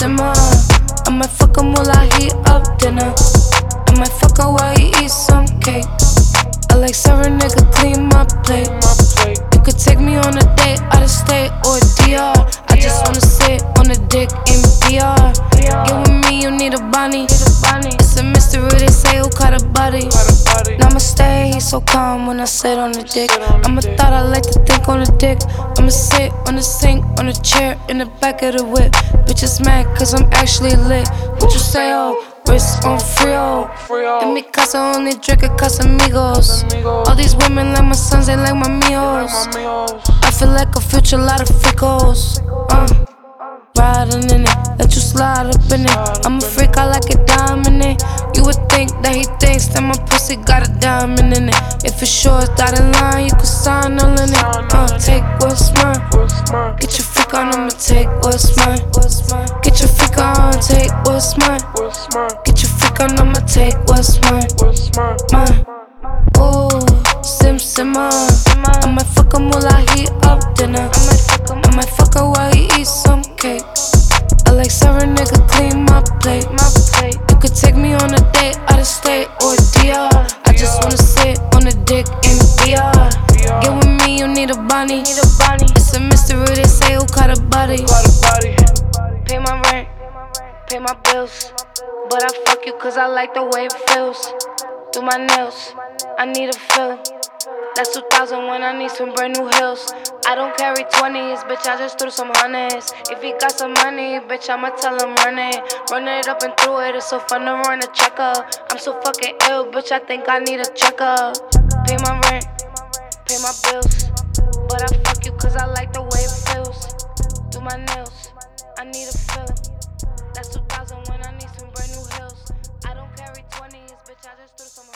simmer. I might fuck him while I heat up dinner. I might fuck her while he eats some cake. I like serving nigga, clean my plate. You could take me on a date out of state or DR. I just wanna sit on a dick in DR. So calm when I sit on the dick. I'm a thought I like to think on the dick. I'ma sit on the sink, on the chair, in the back of the whip. Bitches mad cause I'm actually lit. What you say, oh? Wrist on Frio. En mi casa only drink a Casamigos. All these women like my sons, they like my meals. I feel like a future, a lot of freakos. Uh, riding in it, let you slide up in it. I'm a freak, I like it dominant. You would think that he thinks that my pussy got a diamond in it. If it's short, dotted line, you can sign all in it. Uh, take what's mine. Get your freak on, I'ma take what's mine. Get your freak on, take what's mine. Get your freak on, I'ma take what's mine. Mine. Ooh, sim simmer. I might fuck him while I heat up dinner. I might fuck her while he eat some cake. I like Sarah DR. I just wanna sit on the dick in VR. Get with me, you need a bunny. It's a mystery, they say who caught a body. Pay my rent, pay my bills. But I fuck you cause I like the way it feels. Do my nails, I need a fill. That's 2000 when I need some brand new heels. I don't carry 20s, bitch, I just threw some hundreds. If he got some money, bitch, I'ma tell him run it. Run it up and through it, it's so fun to run a checkup. I'm so fucking ill, bitch, I think I need a checkup. Pay my rent, pay my bills. But I fuck you cause I like the way it feels. Do my nails, I need a fill. That's 2000 when I need some brand new heels. I don't carry 20s, bitch, I just threw some